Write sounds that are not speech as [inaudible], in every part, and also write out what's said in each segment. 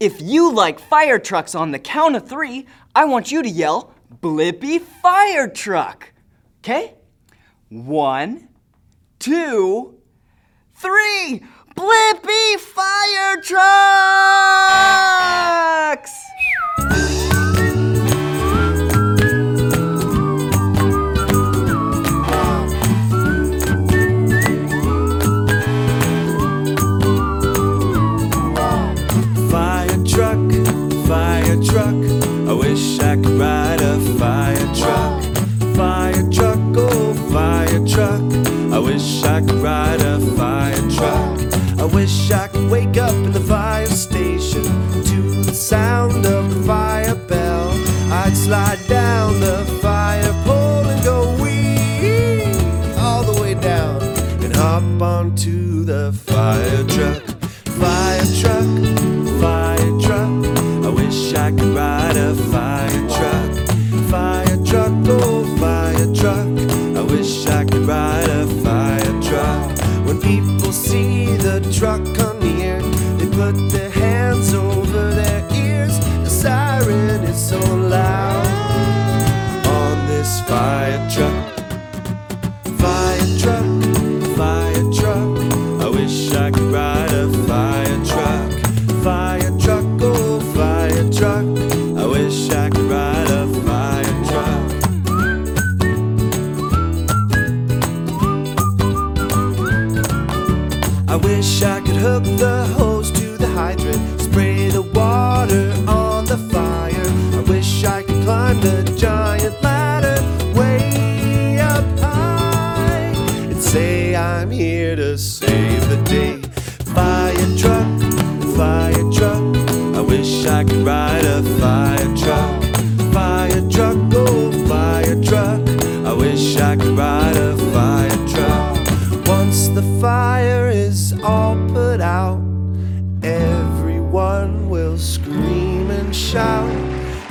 If you like fire trucks on the count of three, I want you to yell, Blippi Fire Truck. Okay? One, two, three. Blippi Fire Trucks! I wish I could wake up in the fire station to the sound of the fire bell. I'd slide down the fire pole and go wee all the way down and hop onto the fire truck. Fire truck, fire truck. I wish I could ride a fire truck. Fire truck, oh fire truck. I wish I wish I could ride a fire truck. I wish I could hook the hose to the hydrant, spray the water on the fire. I wish I could climb the giant ladder way up high and say I'm here to save the day. Scream and shout.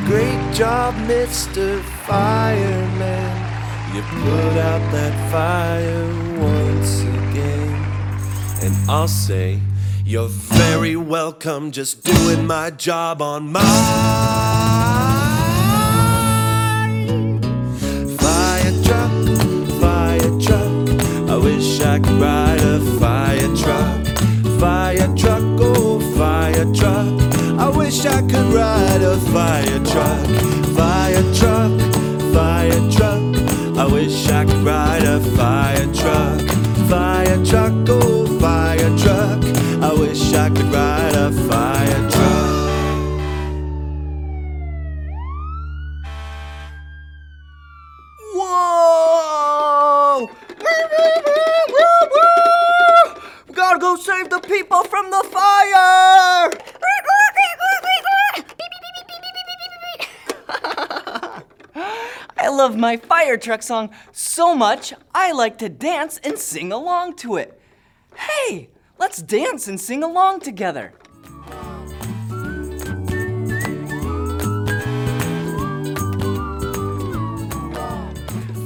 Great job, Mr. Fireman. You put out that fire once again. And I'll say, You're very welcome, just doing my job on mine. Fire truck, fire truck. I wish I could ride a fire I could ride a fire truck. Fire truck, fire truck. I wish I could ride a fire truck. Fire truck, oh fire truck. I wish I could ride a fire truck. Whoa! Gotta go save the people from the fire! I love my fire truck song so much, I like to dance and sing along to it. Hey, let's dance and sing along together.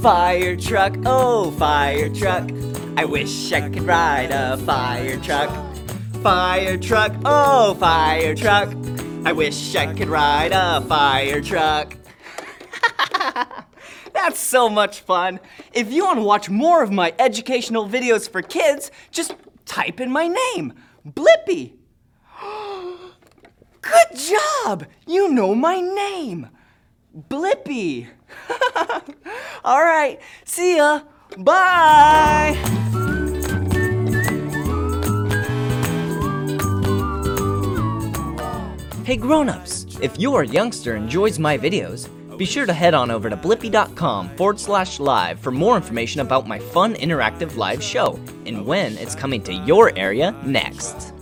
Fire truck, oh fire truck. I wish I could ride a fire truck. Fire truck, oh fire truck. I wish I could ride a fire truck. That's so much fun. If you want to watch more of my educational videos for kids, just type in my name, Blippi. [gasps] Good job! You know my name. Blippi. [laughs] All right, see ya. Bye. Hey grown-ups, if your youngster enjoys my videos, be sure to head on over to blippi.com forward slash live for more information about my fun interactive live show and when it's coming to your area next.